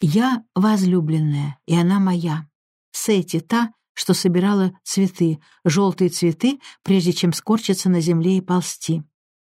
Я возлюбленная, и она моя. Сети та, что собирала цветы, желтые цветы, прежде чем скорчиться на земле и ползти.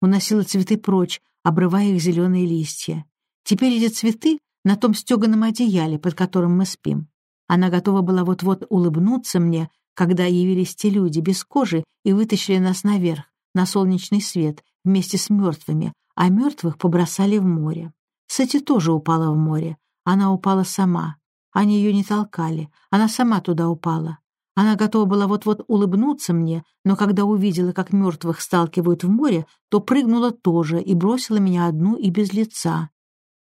Уносила цветы прочь, обрывая их зеленые листья. Теперь эти цветы на том стеганом одеяле, под которым мы спим. Она готова была вот-вот улыбнуться мне, когда явились те люди без кожи и вытащили нас наверх, на солнечный свет, вместе с мертвыми, а мертвых побросали в море. Сати тоже упала в море. Она упала сама. Они ее не толкали. Она сама туда упала. Она готова была вот-вот улыбнуться мне, но когда увидела, как мертвых сталкивают в море, то прыгнула тоже и бросила меня одну и без лица.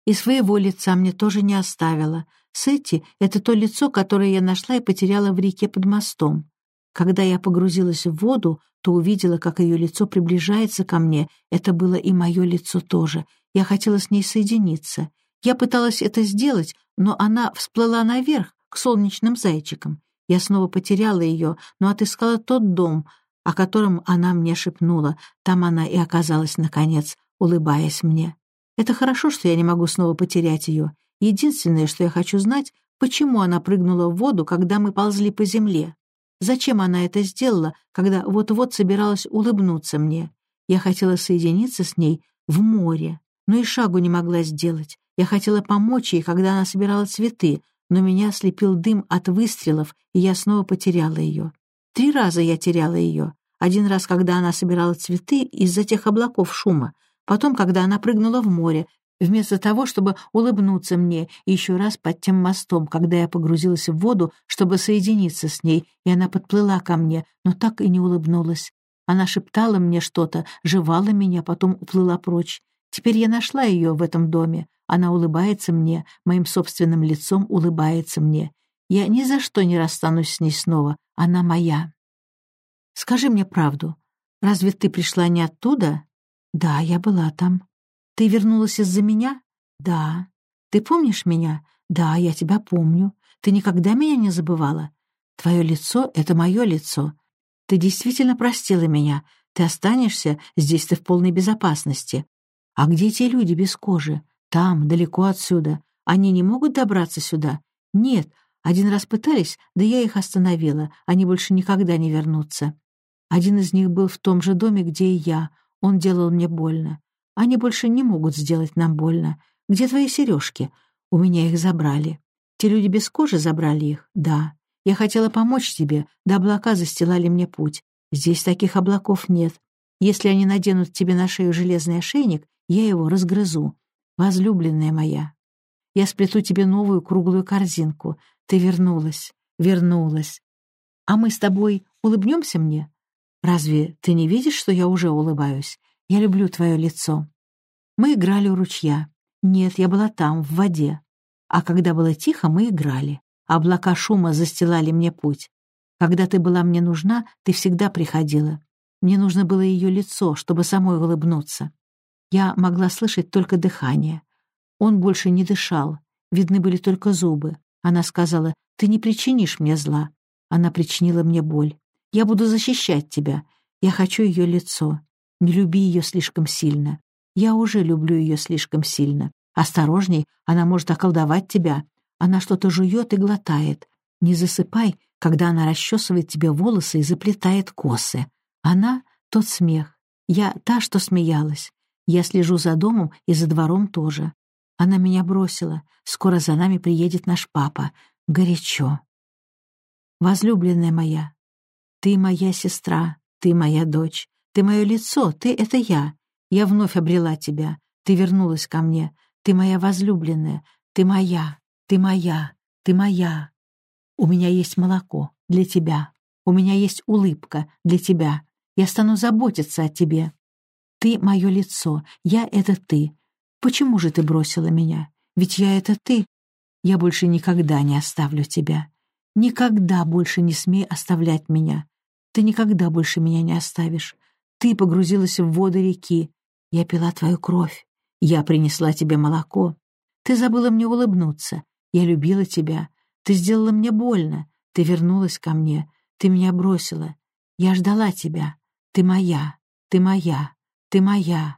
И своего лица мне тоже не оставила. Сетти — это то лицо, которое я нашла и потеряла в реке под мостом. Когда я погрузилась в воду, то увидела, как ее лицо приближается ко мне. Это было и мое лицо тоже. Я хотела с ней соединиться. Я пыталась это сделать, но она всплыла наверх, к солнечным зайчикам. Я снова потеряла ее, но отыскала тот дом, о котором она мне шепнула. Там она и оказалась, наконец, улыбаясь мне. Это хорошо, что я не могу снова потерять ее. Единственное, что я хочу знать, почему она прыгнула в воду, когда мы ползли по земле. Зачем она это сделала, когда вот-вот собиралась улыбнуться мне? Я хотела соединиться с ней в море, но и шагу не могла сделать. Я хотела помочь ей, когда она собирала цветы, но меня ослепил дым от выстрелов, и я снова потеряла ее. Три раза я теряла ее. Один раз, когда она собирала цветы из-за тех облаков шума, потом, когда она прыгнула в море, вместо того, чтобы улыбнуться мне, и еще раз под тем мостом, когда я погрузилась в воду, чтобы соединиться с ней, и она подплыла ко мне, но так и не улыбнулась. Она шептала мне что-то, жевала меня, потом уплыла прочь. Теперь я нашла ее в этом доме. Она улыбается мне, моим собственным лицом улыбается мне. Я ни за что не расстанусь с ней снова. Она моя. Скажи мне правду. Разве ты пришла не оттуда? Да, я была там. Ты вернулась из-за меня? Да. Ты помнишь меня? Да, я тебя помню. Ты никогда меня не забывала? Твое лицо — это мое лицо. Ты действительно простила меня. Ты останешься, здесь ты в полной безопасности. А где те люди без кожи? Там, далеко отсюда. Они не могут добраться сюда? Нет, один раз пытались, да я их остановила. Они больше никогда не вернутся. Один из них был в том же доме, где и я. Он делал мне больно. Они больше не могут сделать нам больно. Где твои сережки? У меня их забрали. Те люди без кожи забрали их? Да. Я хотела помочь тебе, да облака застилали мне путь. Здесь таких облаков нет. Если они наденут тебе на шею железный ошейник, я его разгрызу. Возлюбленная моя, я сплету тебе новую круглую корзинку. Ты вернулась, вернулась. А мы с тобой улыбнемся мне? Разве ты не видишь, что я уже улыбаюсь? Я люблю твое лицо. Мы играли у ручья. Нет, я была там, в воде. А когда было тихо, мы играли. Облака шума застилали мне путь. Когда ты была мне нужна, ты всегда приходила. Мне нужно было ее лицо, чтобы самой улыбнуться. Я могла слышать только дыхание. Он больше не дышал, видны были только зубы. Она сказала, «Ты не причинишь мне зла». Она причинила мне боль. «Я буду защищать тебя. Я хочу ее лицо. Не люби ее слишком сильно. Я уже люблю ее слишком сильно. Осторожней, она может околдовать тебя. Она что-то жует и глотает. Не засыпай, когда она расчесывает тебе волосы и заплетает косы. Она — тот смех. Я та, что смеялась. Я слежу за домом и за двором тоже. Она меня бросила. Скоро за нами приедет наш папа. Горячо. Возлюбленная моя, ты моя сестра, ты моя дочь, ты мое лицо, ты — это я. Я вновь обрела тебя. Ты вернулась ко мне. Ты моя возлюбленная. Ты моя. Ты моя. Ты моя. У меня есть молоко для тебя. У меня есть улыбка для тебя. Я стану заботиться о тебе. Ты — мое лицо, я — это ты. Почему же ты бросила меня? Ведь я — это ты. Я больше никогда не оставлю тебя. Никогда больше не смей оставлять меня. Ты никогда больше меня не оставишь. Ты погрузилась в воды реки. Я пила твою кровь. Я принесла тебе молоко. Ты забыла мне улыбнуться. Я любила тебя. Ты сделала мне больно. Ты вернулась ко мне. Ты меня бросила. Я ждала тебя. Ты моя. Ты моя. Ты моя,